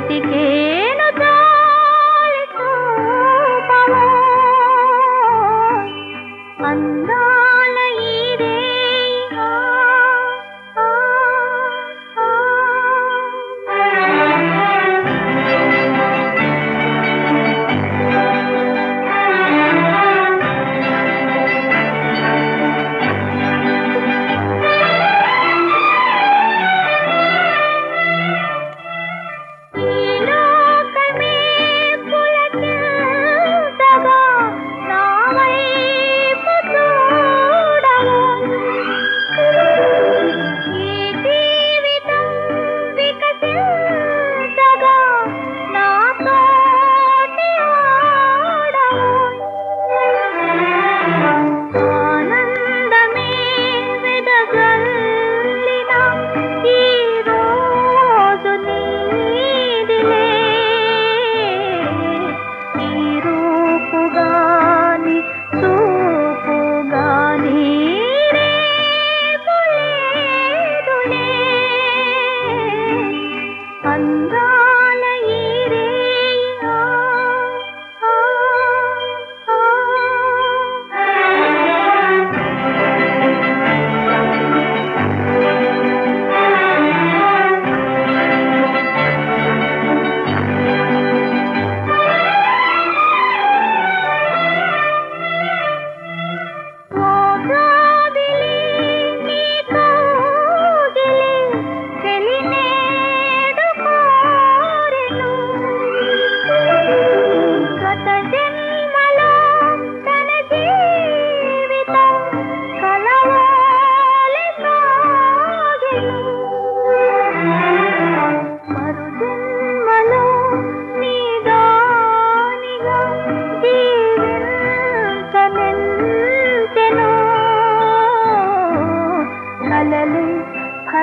के